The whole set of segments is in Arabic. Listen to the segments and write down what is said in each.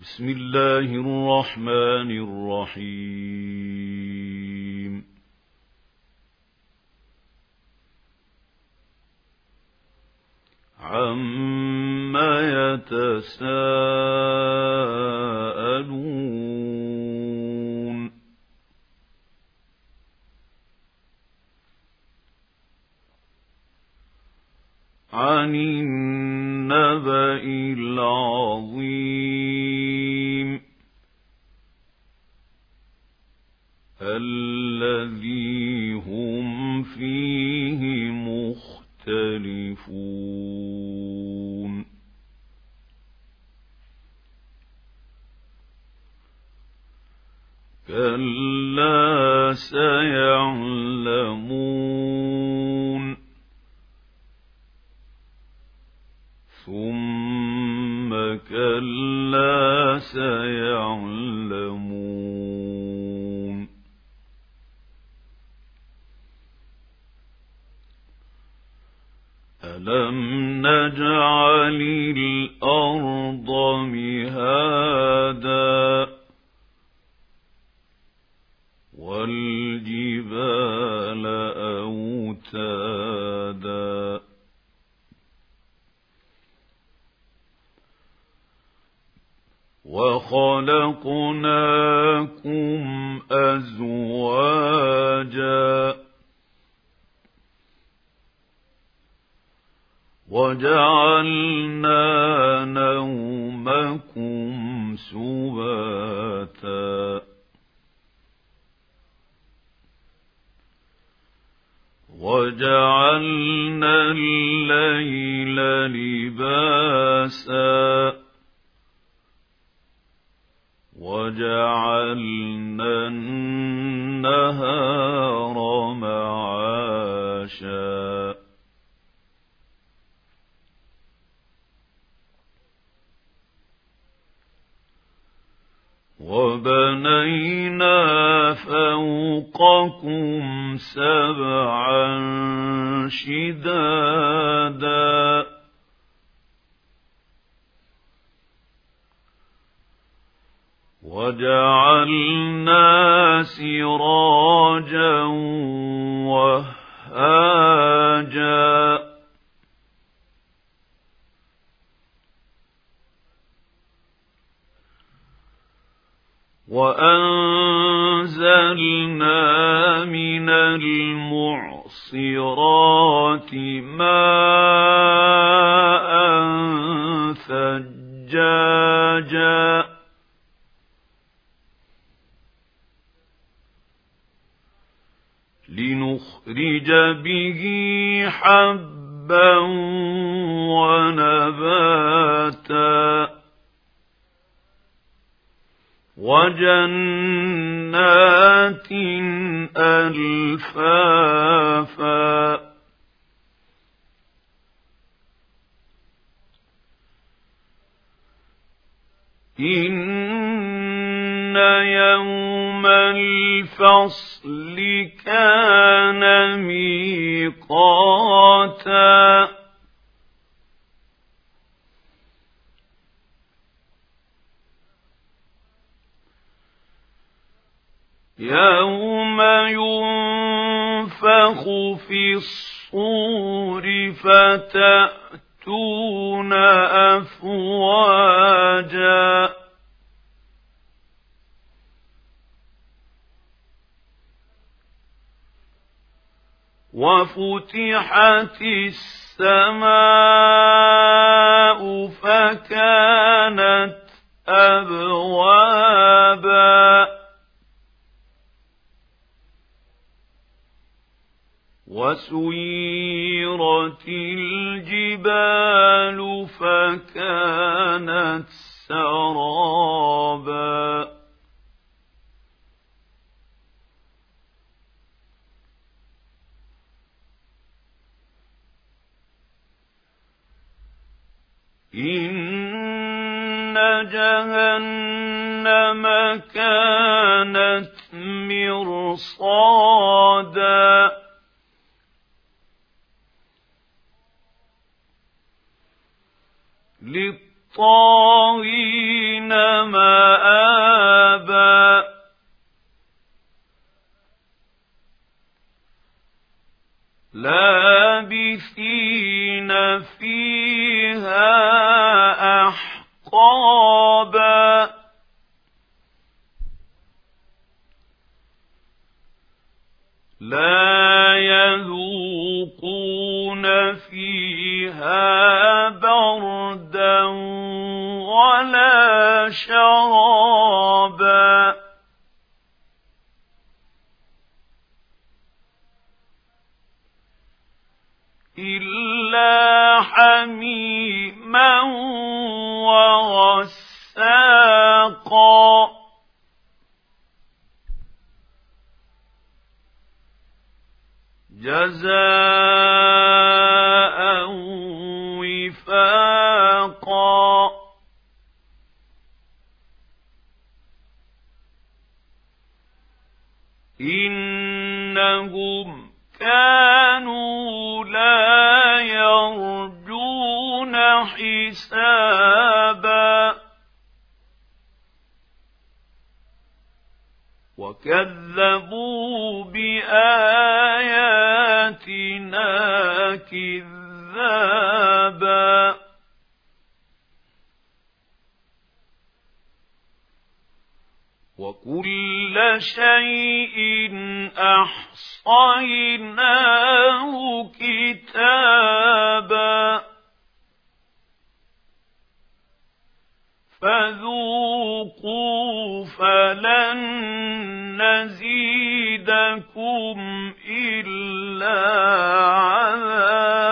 بسم الله الرحمن الرحيم. عما يتساءلون. عن النبأ مختلفون كلا سيعلمون. ثم كلا سيعلمون. وخلقناكم أزواجا وجعلنا نومكم سباتا وجعلنا الليل لباسا وجعلنا النهار معاشا. وبنينا فوقكم سبعا شدادا وجعلنا سراجا وهاجا. وأنزلنا من المعصرات ماء ثجاجا. لنخرج به حبا ونباتا. وجنات ألفافا. إن يوم الفصل كان ميقاتا. يوم ينفخ في الصور فتأتون أفواجا. وفتحت السماء فكانت أبوابا. وسيرت الجبال فكانت كانت مرصادا. للطاغين مآبا. لابثين ولا شرابا. إلا حميما وغساقا. جزاء حسابا. وكذبوا بآياتنا كذابا. وكل شيء أحصيناه كتابا. فذوقوا فلن نزيدكم إلا عذابا.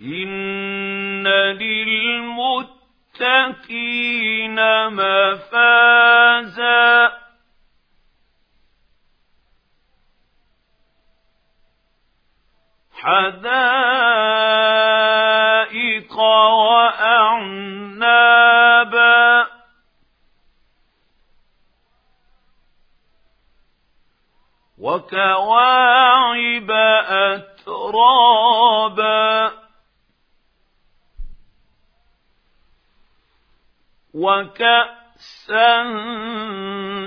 إن للمتقين مفازا. وكواعب أترابا. وكأسا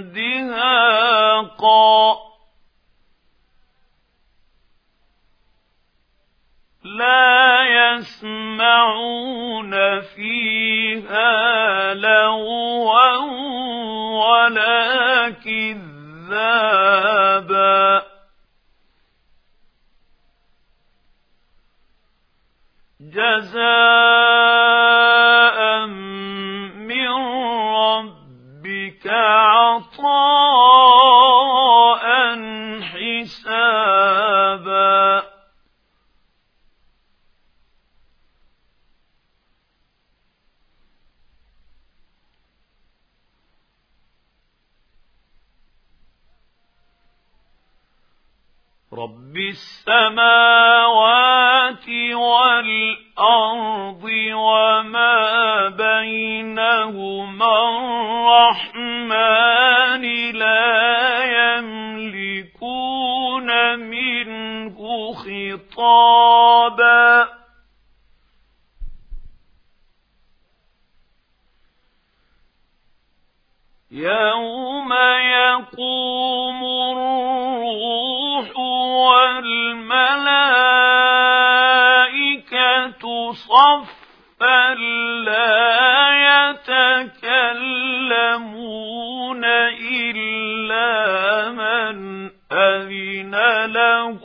دهاقا. لا يسمعون فيها لغوا ولا كذابا. جزاء من ربك عطاء حسابا. رب السماوات والأرض وما بينهما الرحمن لا يملكون منه خطابا. يوم يقوم الروح والملائكة صفا لا يتكلمون إلا من أذن له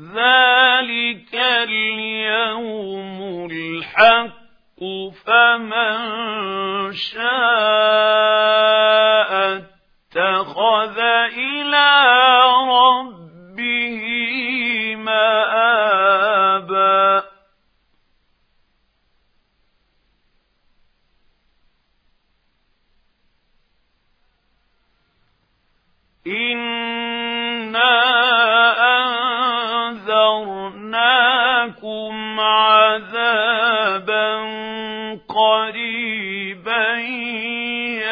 ذلك اليوم الحق فمن شاء اتخذ إلى قريبا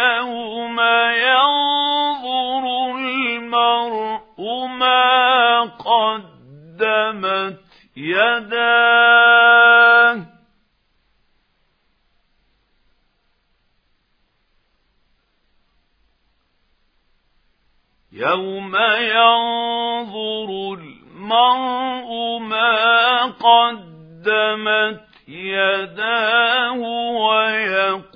يوم ينظر المرء ما قدمت يداه. يوم ينظر المرء ما قدمت يداه ويقول